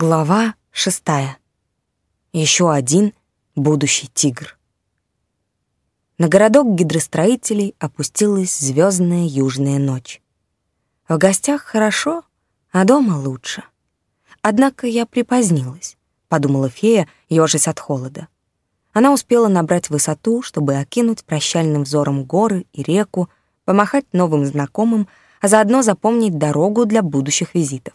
Глава шестая. Еще один будущий тигр. На городок гидростроителей опустилась звездная южная ночь. В гостях хорошо, а дома лучше. Однако я припозднилась, подумала фея, ежась от холода. Она успела набрать высоту, чтобы окинуть прощальным взором горы и реку, помахать новым знакомым, а заодно запомнить дорогу для будущих визитов.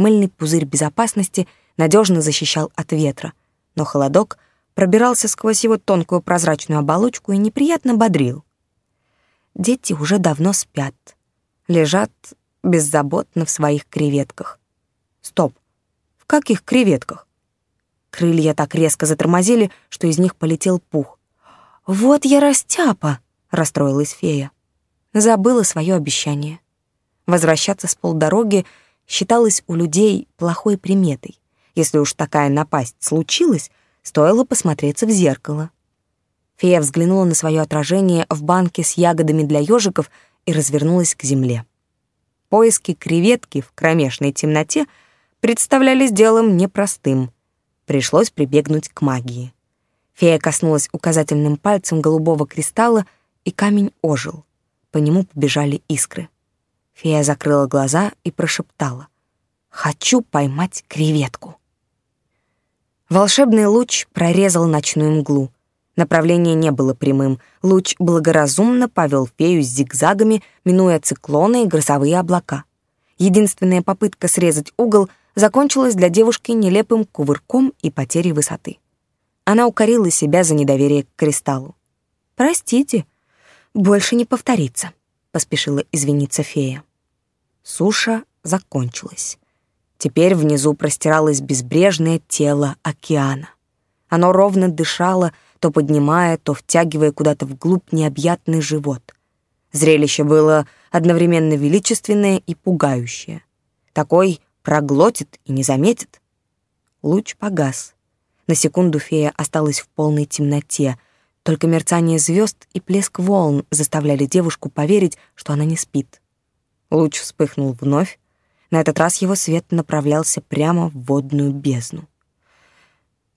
Мыльный пузырь безопасности надежно защищал от ветра, но холодок пробирался сквозь его тонкую прозрачную оболочку и неприятно бодрил. Дети уже давно спят, лежат беззаботно в своих креветках. Стоп, в каких креветках? Крылья так резко затормозили, что из них полетел пух. «Вот я растяпа!» — расстроилась фея. Забыла свое обещание. Возвращаться с полдороги — считалось у людей плохой приметой. Если уж такая напасть случилась, стоило посмотреться в зеркало. Фея взглянула на свое отражение в банке с ягодами для ежиков и развернулась к земле. Поиски креветки в кромешной темноте представлялись делом непростым. Пришлось прибегнуть к магии. Фея коснулась указательным пальцем голубого кристалла, и камень ожил. По нему побежали искры. Фея закрыла глаза и прошептала. «Хочу поймать креветку». Волшебный луч прорезал ночную мглу. Направление не было прямым. Луч благоразумно повел фею с зигзагами, минуя циклоны и грозовые облака. Единственная попытка срезать угол закончилась для девушки нелепым кувырком и потерей высоты. Она укорила себя за недоверие к кристаллу. «Простите, больше не повторится», — поспешила извиниться фея. Суша закончилась. Теперь внизу простиралось безбрежное тело океана. Оно ровно дышало, то поднимая, то втягивая куда-то вглубь необъятный живот. Зрелище было одновременно величественное и пугающее. Такой проглотит и не заметит. Луч погас. На секунду фея осталась в полной темноте. Только мерцание звезд и плеск волн заставляли девушку поверить, что она не спит. Луч вспыхнул вновь. На этот раз его свет направлялся прямо в водную бездну.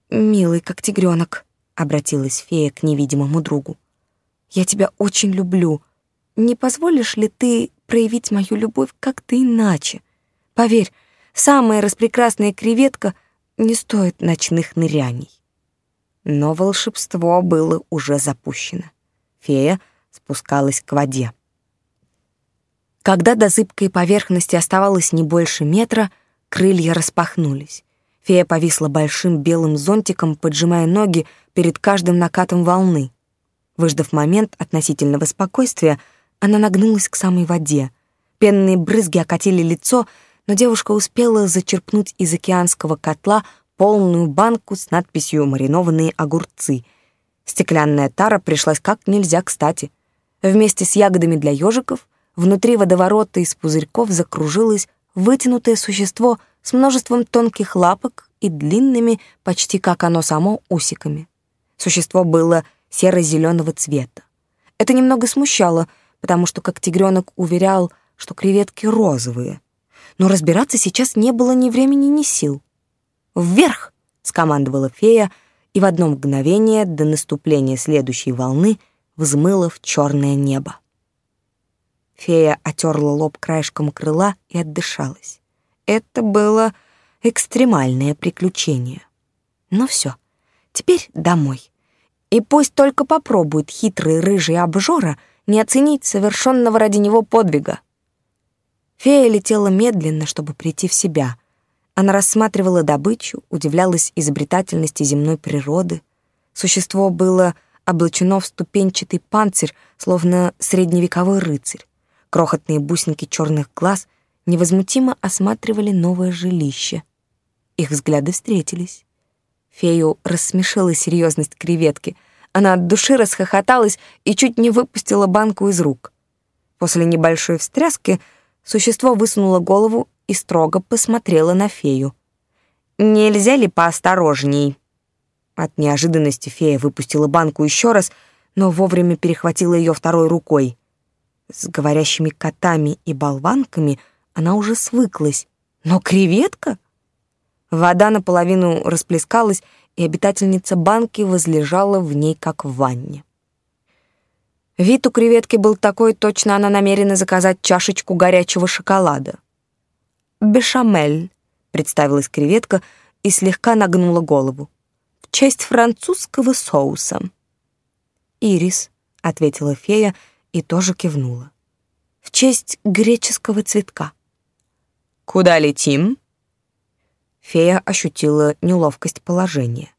«Милый, как тигренок», — обратилась фея к невидимому другу. «Я тебя очень люблю. Не позволишь ли ты проявить мою любовь как-то иначе? Поверь, самая распрекрасная креветка не стоит ночных ныряний». Но волшебство было уже запущено. Фея спускалась к воде. Когда до зыбкой поверхности оставалось не больше метра, крылья распахнулись. Фея повисла большим белым зонтиком, поджимая ноги перед каждым накатом волны. Выждав момент относительного спокойствия, она нагнулась к самой воде. Пенные брызги окатили лицо, но девушка успела зачерпнуть из океанского котла полную банку с надписью «Маринованные огурцы». Стеклянная тара пришлась как нельзя кстати. Вместе с ягодами для ежиков Внутри водоворота из пузырьков закружилось вытянутое существо с множеством тонких лапок и длинными, почти как оно само, усиками. Существо было серо-зеленого цвета. Это немного смущало, потому что как тигренок уверял, что креветки розовые. Но разбираться сейчас не было ни времени, ни сил. «Вверх!» — скомандовала фея, и в одно мгновение до наступления следующей волны взмыла в черное небо. Фея отерла лоб краешком крыла и отдышалась. Это было экстремальное приключение. Ну все, теперь домой. И пусть только попробует хитрый рыжий обжора не оценить совершенного ради него подвига. Фея летела медленно, чтобы прийти в себя. Она рассматривала добычу, удивлялась изобретательности земной природы. Существо было облачено в ступенчатый панцирь, словно средневековой рыцарь. Крохотные бусинки черных глаз невозмутимо осматривали новое жилище. Их взгляды встретились. Фею рассмешила серьезность креветки. Она от души расхохоталась и чуть не выпустила банку из рук. После небольшой встряски существо высунуло голову и строго посмотрело на фею. «Нельзя ли поосторожней?» От неожиданности фея выпустила банку еще раз, но вовремя перехватила ее второй рукой. С говорящими котами и болванками она уже свыклась. Но креветка? Вода наполовину расплескалась, и обитательница банки возлежала в ней, как в ванне. Вид у креветки был такой, точно она намерена заказать чашечку горячего шоколада. «Бешамель», — представилась креветка и слегка нагнула голову. «В честь французского соуса». «Ирис», — ответила фея и тоже кивнула. «В честь греческого цветка». «Куда летим?» Фея ощутила неловкость положения.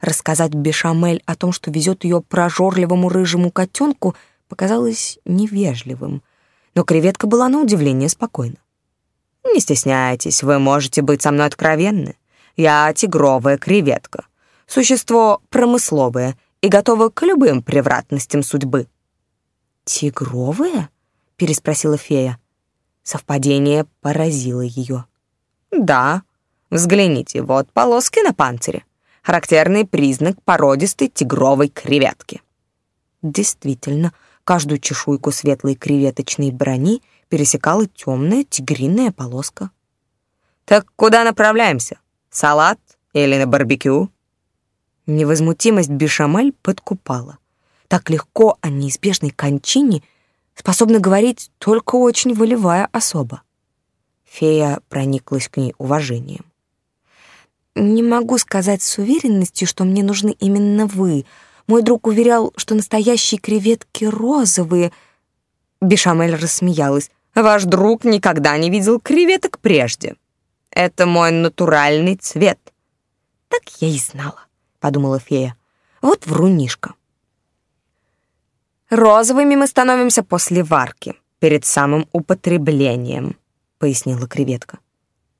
Рассказать Бешамель о том, что везет ее прожорливому рыжему котенку, показалось невежливым. Но креветка была на удивление спокойна. «Не стесняйтесь, вы можете быть со мной откровенны. Я тигровая креветка, существо промысловое и готова к любым превратностям судьбы». «Тигровая?» — переспросила фея. Совпадение поразило ее. «Да, взгляните, вот полоски на панцире характерный признак породистой тигровой креветки. Действительно, каждую чешуйку светлой креветочной брони пересекала темная тигриная полоска. «Так куда направляемся? Салат или на барбекю?» Невозмутимость Бешамель подкупала. Так легко о неизбежной кончине способна говорить только очень волевая особа. Фея прониклась к ней уважением. Не могу сказать с уверенностью, что мне нужны именно вы. Мой друг уверял, что настоящие креветки розовые. Бешамель рассмеялась. Ваш друг никогда не видел креветок прежде. Это мой натуральный цвет. Так я и знала, подумала фея. Вот врунишка. Розовыми мы становимся после варки, перед самым употреблением, пояснила креветка.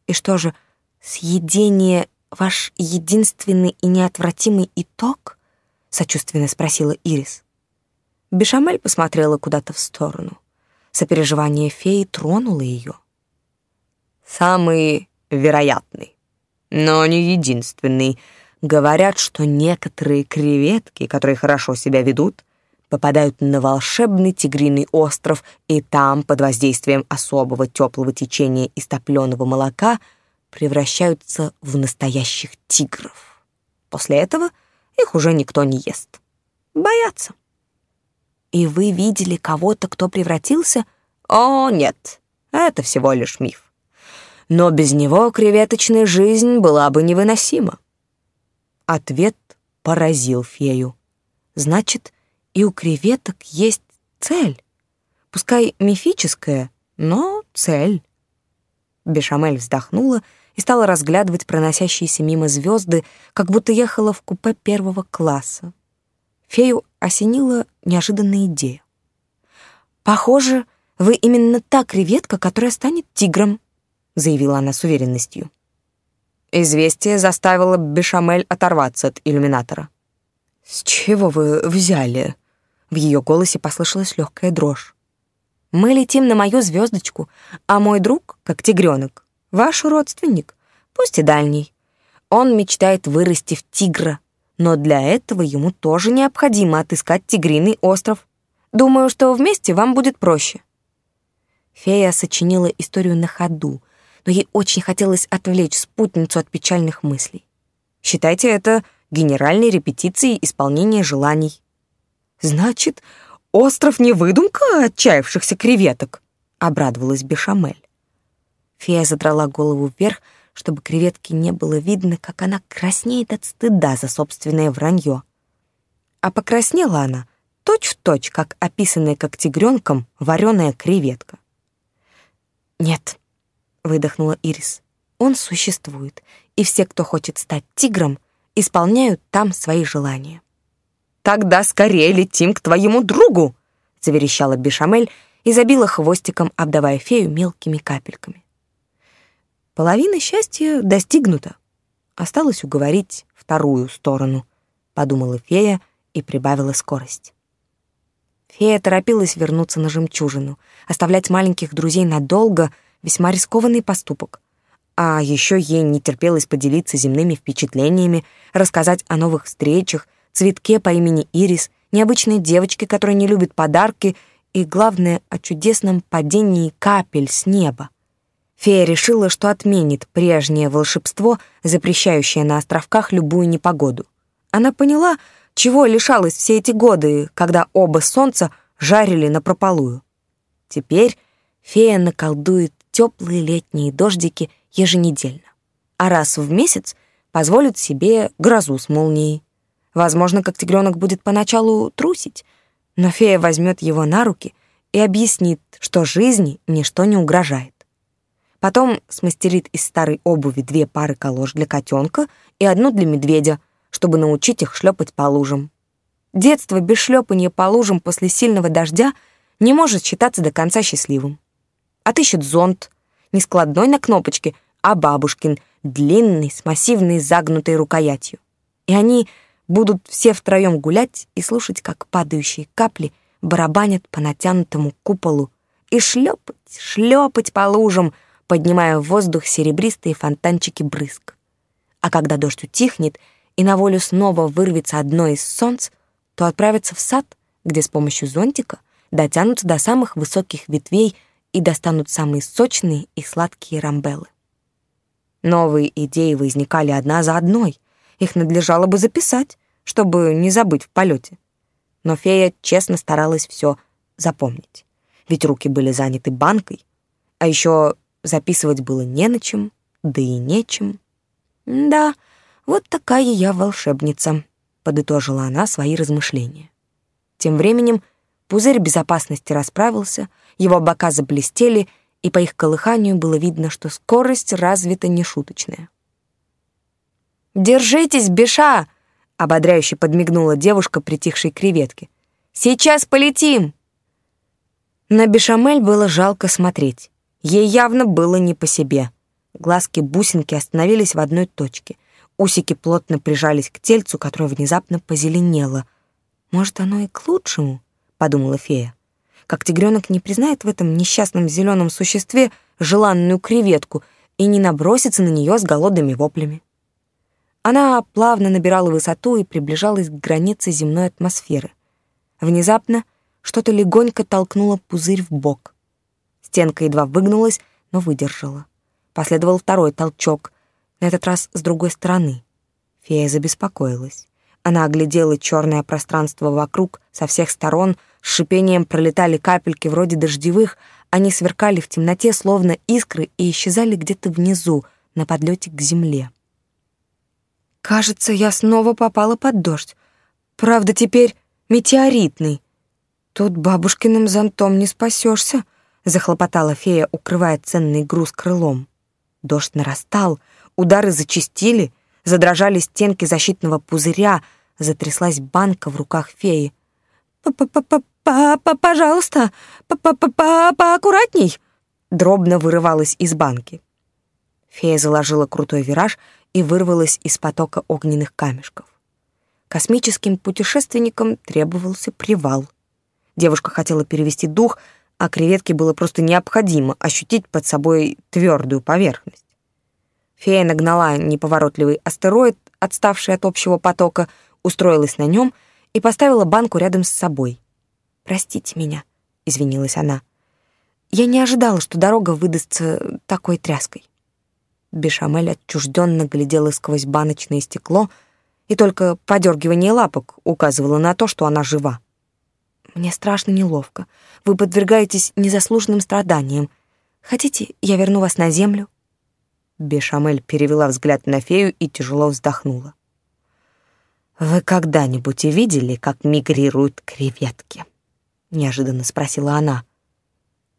И что же, съедение ваш единственный и неотвратимый итог?» — сочувственно спросила Ирис. Бешамель посмотрела куда-то в сторону. Сопереживание феи тронуло ее. «Самый вероятный, но не единственный. Говорят, что некоторые креветки, которые хорошо себя ведут, попадают на волшебный тигриный остров и там, под воздействием особого теплого течения истопленного молока — превращаются в настоящих тигров. После этого их уже никто не ест. Боятся. И вы видели кого-то, кто превратился? О, нет, это всего лишь миф. Но без него креветочная жизнь была бы невыносима. Ответ поразил фею. Значит, и у креветок есть цель. Пускай мифическая, но цель. Бешамель вздохнула и стала разглядывать проносящиеся мимо звезды, как будто ехала в купе первого класса. Фею осенила неожиданная идея. «Похоже, вы именно та креветка, которая станет тигром», заявила она с уверенностью. Известие заставило Бешамель оторваться от иллюминатора. «С чего вы взяли?» В ее голосе послышалась легкая дрожь. «Мы летим на мою звездочку, а мой друг, как тигренок, Ваш родственник, пусть и дальний. Он мечтает вырасти в тигра, но для этого ему тоже необходимо отыскать тигриный остров. Думаю, что вместе вам будет проще. Фея сочинила историю на ходу, но ей очень хотелось отвлечь спутницу от печальных мыслей. Считайте это генеральной репетицией исполнения желаний. Значит, остров не выдумка отчаявшихся креветок, обрадовалась Бешамель. Фея задрала голову вверх, чтобы креветке не было видно, как она краснеет от стыда за собственное вранье. А покраснела она точь-в-точь, точь, как описанная как тигренком вареная креветка. «Нет», — выдохнула Ирис, — «он существует, и все, кто хочет стать тигром, исполняют там свои желания». «Тогда скорее летим к твоему другу!» — заверещала Бешамель и забила хвостиком, обдавая фею мелкими капельками. Половина счастья достигнута. Осталось уговорить вторую сторону, подумала фея и прибавила скорость. Фея торопилась вернуться на жемчужину. Оставлять маленьких друзей надолго — весьма рискованный поступок. А еще ей не терпелось поделиться земными впечатлениями, рассказать о новых встречах, цветке по имени Ирис, необычной девочке, которая не любит подарки, и, главное, о чудесном падении капель с неба. Фея решила, что отменит прежнее волшебство, запрещающее на островках любую непогоду. Она поняла, чего лишалась все эти годы, когда оба солнца жарили на прополую. Теперь фея наколдует теплые летние дождики еженедельно, а раз в месяц позволит себе грозу с молнией. Возможно, как тигренок будет поначалу трусить, но фея возьмет его на руки и объяснит, что жизни ничто не угрожает. Потом смастерит из старой обуви две пары колош для котенка и одну для медведя, чтобы научить их шлепать по лужам. Детство без шлепания по лужам после сильного дождя не может считаться до конца счастливым. Отыщет зонт, не складной на кнопочке, а бабушкин, длинный, с массивной загнутой рукоятью. И они будут все втроем гулять и слушать, как падающие капли барабанят по натянутому куполу и шлепать, шлепать по лужам, поднимая в воздух серебристые фонтанчики брызг. А когда дождь утихнет и на волю снова вырвется одно из солнц, то отправятся в сад, где с помощью зонтика дотянутся до самых высоких ветвей и достанут самые сочные и сладкие рамбелы. Новые идеи возникали одна за одной. Их надлежало бы записать, чтобы не забыть в полете. Но фея честно старалась все запомнить. Ведь руки были заняты банкой, а еще записывать было не на чем, да и нечем. Да, вот такая я волшебница, подытожила она свои размышления. Тем временем пузырь безопасности расправился, его бока заблестели, и по их колыханию было видно, что скорость развита нешуточная. «Держитесь, Беша!» — ободряюще подмигнула девушка притихшей креветке. «Сейчас полетим!» На Бешамель было жалко смотреть. Ей явно было не по себе. Глазки-бусинки остановились в одной точке. Усики плотно прижались к тельцу, которое внезапно позеленело. «Может, оно и к лучшему?» — подумала фея. Как тигренок не признает в этом несчастном зеленом существе желанную креветку и не набросится на нее с голодными воплями. Она плавно набирала высоту и приближалась к границе земной атмосферы. Внезапно что-то легонько толкнуло пузырь в бок. Стенка едва выгнулась, но выдержала. Последовал второй толчок, на этот раз с другой стороны. Фея забеспокоилась. Она оглядела черное пространство вокруг со всех сторон, с шипением пролетали капельки вроде дождевых, они сверкали в темноте, словно искры, и исчезали где-то внизу, на подлете к земле. «Кажется, я снова попала под дождь. Правда, теперь метеоритный. Тут бабушкиным зонтом не спасешься», — захлопотала фея, укрывая ценный груз крылом. Дождь нарастал, удары зачастили, задрожали стенки защитного пузыря, затряслась банка в руках феи. «П-п-п-п-пожалуйста, поаккуратней!» дробно вырывалась из банки. Фея заложила крутой вираж и вырвалась из потока огненных камешков. Космическим путешественникам требовался привал. Девушка хотела перевести дух, а креветке было просто необходимо ощутить под собой твердую поверхность. Фея нагнала неповоротливый астероид, отставший от общего потока, устроилась на нем и поставила банку рядом с собой. «Простите меня», — извинилась она. «Я не ожидала, что дорога выдастся такой тряской». Бешамель отчужденно глядела сквозь баночное стекло, и только подергивание лапок указывало на то, что она жива. «Мне страшно неловко. Вы подвергаетесь незаслуженным страданиям. Хотите, я верну вас на землю?» Бешамель перевела взгляд на фею и тяжело вздохнула. «Вы когда-нибудь видели, как мигрируют креветки?» — неожиданно спросила она.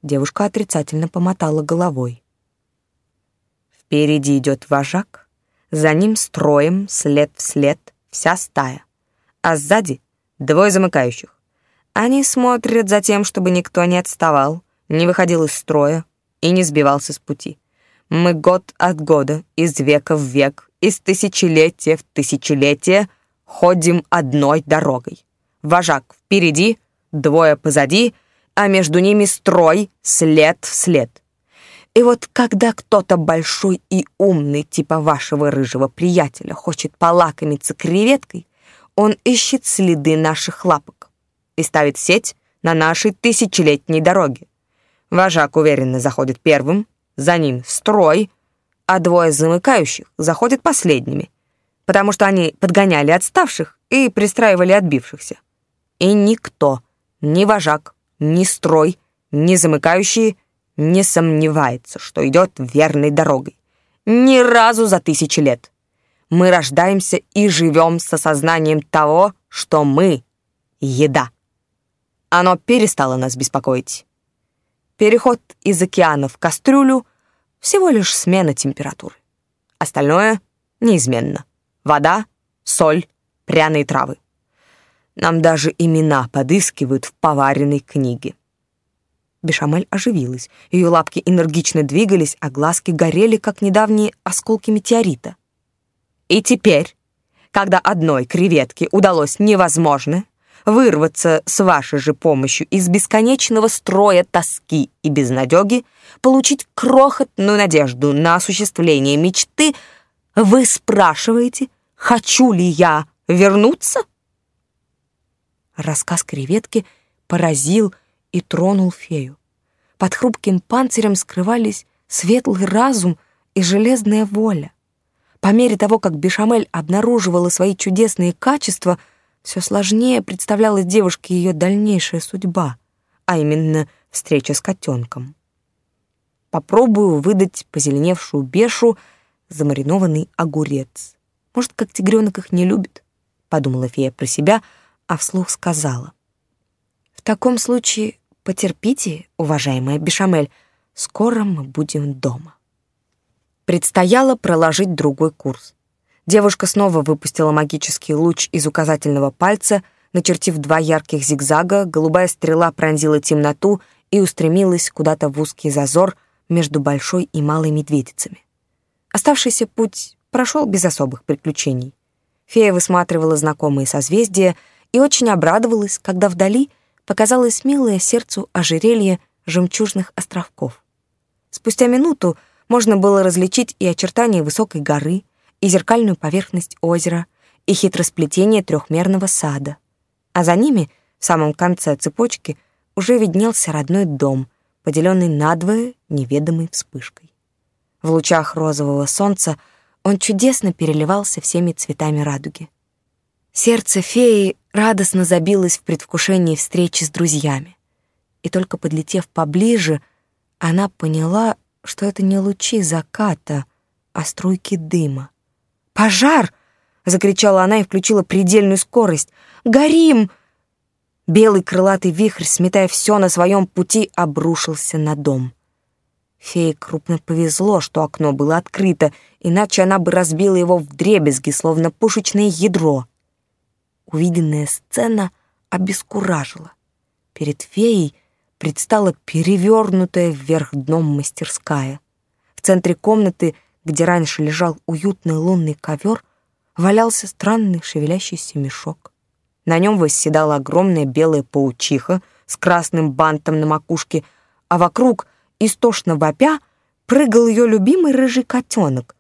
Девушка отрицательно помотала головой. Впереди идет вожак, за ним строем, след в след, вся стая, а сзади двое замыкающих. Они смотрят за тем, чтобы никто не отставал, не выходил из строя и не сбивался с пути. Мы год от года, из века в век, из тысячелетия в тысячелетие ходим одной дорогой. Вожак впереди, двое позади, а между ними строй след в след. И вот когда кто-то большой и умный, типа вашего рыжего приятеля, хочет полакомиться креветкой, он ищет следы наших лапок и ставит сеть на нашей тысячелетней дороге. Вожак уверенно заходит первым, за ним строй, а двое замыкающих заходят последними, потому что они подгоняли отставших и пристраивали отбившихся. И никто, ни вожак, ни строй, ни замыкающие не сомневается, что идет верной дорогой. Ни разу за тысячи лет. Мы рождаемся и живем с осознанием того, что мы — еда. Оно перестало нас беспокоить. Переход из океана в кастрюлю — всего лишь смена температуры. Остальное неизменно. Вода, соль, пряные травы. Нам даже имена подыскивают в поваренной книге. Бешамель оживилась. Ее лапки энергично двигались, а глазки горели, как недавние осколки метеорита. И теперь, когда одной креветке удалось невозможное, вырваться с вашей же помощью из бесконечного строя тоски и безнадеги, получить крохотную надежду на осуществление мечты, вы спрашиваете, хочу ли я вернуться? Рассказ креветки поразил и тронул фею. Под хрупким панцирем скрывались светлый разум и железная воля. По мере того, как Бешамель обнаруживала свои чудесные качества, все сложнее представлялась девушке ее дальнейшая судьба, а именно встреча с котенком. Попробую выдать позеленевшую бешу замаринованный огурец. Может, как тигренок их не любит, подумала фея про себя, а вслух сказала. В таком случае Потерпите, уважаемая Бешамель, скоро мы будем дома. Предстояло проложить другой курс. Девушка снова выпустила магический луч из указательного пальца, начертив два ярких зигзага, голубая стрела пронзила темноту и устремилась куда-то в узкий зазор между большой и малой медведицами. Оставшийся путь прошел без особых приключений. Фея высматривала знакомые созвездия и очень обрадовалась, когда вдали — показалось милое сердцу ожерелье жемчужных островков. Спустя минуту можно было различить и очертания высокой горы, и зеркальную поверхность озера, и хитросплетение трехмерного сада. А за ними, в самом конце цепочки, уже виднелся родной дом, поделенный надвое неведомой вспышкой. В лучах розового солнца он чудесно переливался всеми цветами радуги. Сердце феи радостно забилась в предвкушении встречи с друзьями. И только подлетев поближе, она поняла, что это не лучи заката, а струйки дыма. «Пожар!» — закричала она и включила предельную скорость. «Горим!» Белый крылатый вихрь, сметая все на своем пути, обрушился на дом. Фее крупно повезло, что окно было открыто, иначе она бы разбила его в дребезги, словно пушечное ядро. Увиденная сцена обескуражила. Перед феей предстала перевернутая вверх дном мастерская. В центре комнаты, где раньше лежал уютный лунный ковер, валялся странный шевелящийся мешок. На нем восседала огромная белая паучиха с красным бантом на макушке, а вокруг, истошно вопя, прыгал ее любимый рыжий котенок.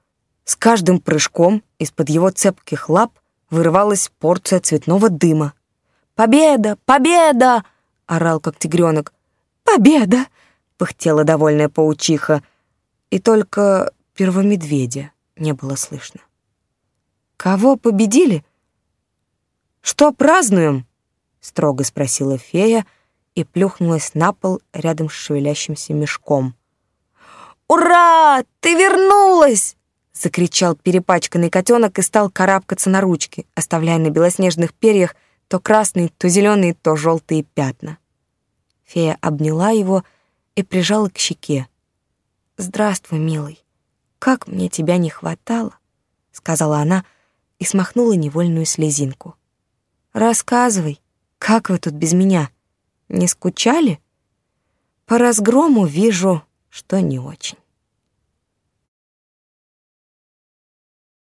С каждым прыжком из-под его цепких лап вырывалась порция цветного дыма. «Победа! Победа!» — орал как тигренок. «Победа!» — пыхтела довольная паучиха. И только первомедведя не было слышно. «Кого победили?» «Что празднуем?» — строго спросила фея и плюхнулась на пол рядом с шевелящимся мешком. «Ура! Ты вернулась!» — закричал перепачканный котенок и стал карабкаться на ручки, оставляя на белоснежных перьях то красные, то зеленые, то желтые пятна. Фея обняла его и прижала к щеке. «Здравствуй, милый. Как мне тебя не хватало!» — сказала она и смахнула невольную слезинку. «Рассказывай, как вы тут без меня? Не скучали?» «По разгрому вижу, что не очень».